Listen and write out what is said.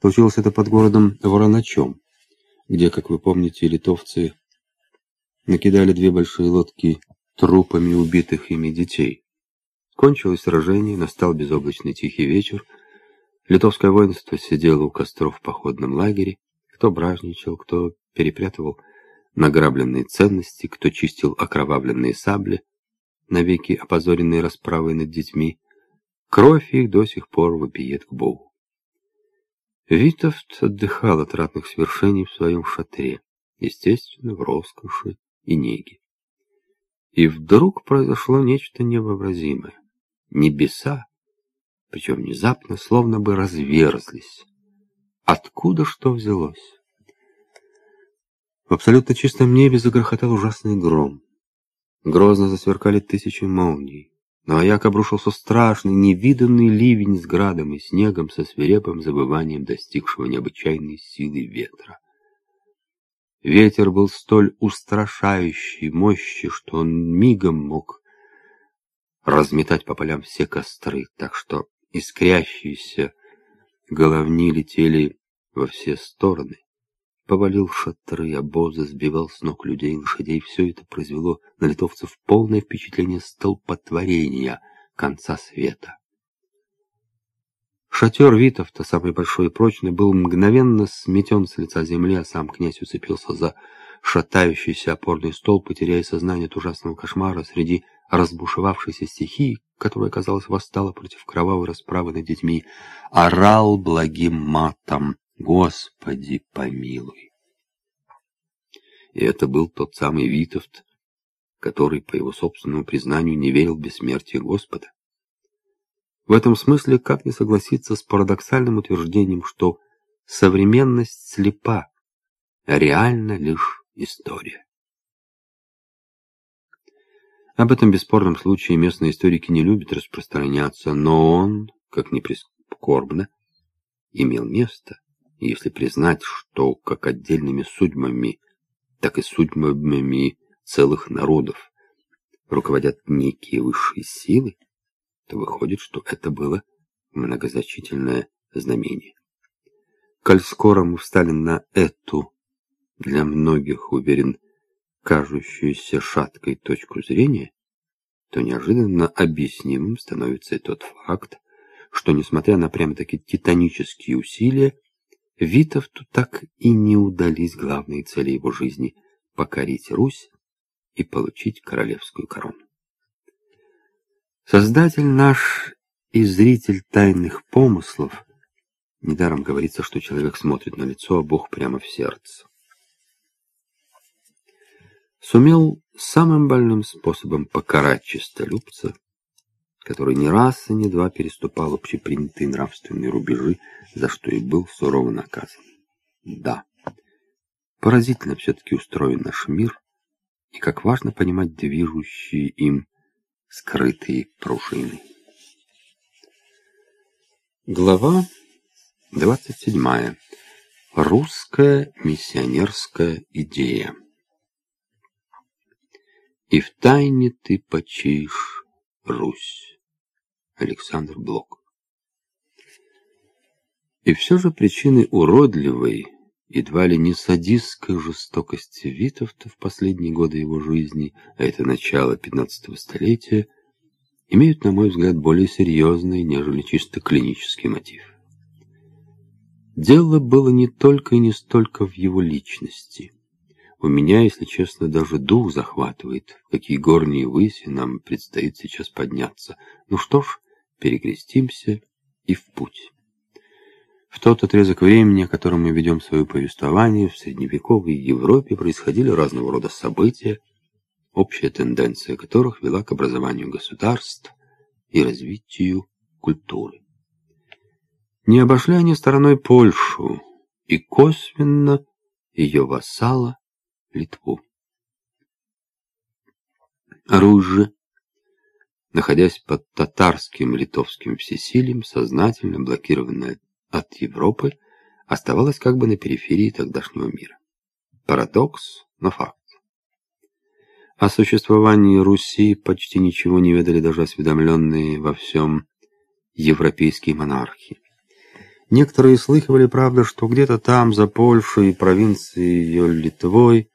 Случилось это под городом Вороначом, где, как вы помните, литовцы накидали две большие лодки трупами убитых ими детей. Кончилось сражение, настал безоблачный тихий вечер. Литовское воинство сидело у костров в походном лагере. Кто бражничал, кто перепрятывал награбленные ценности, кто чистил окровавленные сабли, навеки опозоренные расправой над детьми. Кровь их до сих пор вопиет к Богу. Витовт отдыхал от ратных свершений в своем шатре, естественно, в роскоши и неге. И вдруг произошло нечто невообразимое. Небеса, причем внезапно, словно бы разверзлись. Откуда что взялось? В абсолютно чистом небе загрохотал ужасный гром. Грозно засверкали тысячи молний. На маяк обрушился страшный, невиданный ливень с градом и снегом со свирепым забыванием достигшего необычайной силы ветра. Ветер был столь устрашающей мощи, что он мигом мог разметать по полям все костры, так что искрящиеся головни летели во все стороны повалил шатры, обозы, сбивал с ног людей и лошадей. Все это произвело на литовцев полное впечатление столпотворения конца света. Шатер Витовта, самый большой и прочный, был мгновенно сметен с лица земли, а сам князь уцепился за шатающийся опорный столб, потеряя сознание от ужасного кошмара среди разбушевавшейся стихии, которая, казалось, восстала против кровавой расправы над детьми, орал благим матом Господи, помилуй. И это был тот самый Витовт, который, по его собственному признанию, не верил в бессмертие Господа. В этом смысле как не согласиться с парадоксальным утверждением, что современность слепа, а реально лишь история. Об этом бесспорном случае местные историки не любят распространяться, но он, как ни прискорбно, имел место если признать, что как отдельными судьбами, так и судьбами целых народов руководят некие высшие силы, то выходит, что это было многозначительное знамение. Коль скоро мы встали на эту, для многих, уверен, кажущуюся шаткой точку зрения, то неожиданно объяснимым становится и тот факт, что, несмотря на прямо-таки титанические усилия, Витовту так и не удались главные цели его жизни — покорить Русь и получить королевскую корону. Создатель наш и зритель тайных помыслов, недаром говорится, что человек смотрит на лицо, а Бог прямо в сердце, сумел самым больным способом покарать честолюбца, который не раз и не два переступал общепринятые нравственные рубежи, за что и был сурово наказан. Да, поразительно все-таки устроен наш мир, и как важно понимать движущие им скрытые пружины. Глава 27. Русская миссионерская идея. И в тайне ты почишь, Русь. Александр Блок. И все же причины уродливой, едва ли не садистской жестокости Витовта в последние годы его жизни, а это начало 15 столетия, имеют, на мой взгляд, более серьезный, нежели чисто клинический мотив. Дело было не только и не столько в его личности. У меня, если честно, даже дух захватывает, какие горние выси нам предстоит сейчас подняться. Ну что ж, перекрестимся и в путь. В тот отрезок времени, о котором мы ведем свое повествование, в средневековой Европе происходили разного рода события, общая тенденция которых вела к образованию государств и развитию культуры. Не обошли они стороной Польшу и косвенно ее вассала Литву. Же находясь под татарским литовским всесилием, сознательно блокированная от Европы, оставалась как бы на периферии тогдашнего мира. Парадокс, но факт. О существовании Руси почти ничего не ведали даже осведомленные во всем европейские монархи. Некоторые слыхивали, правда, что где-то там, за Польшей провинцией ее Литвой,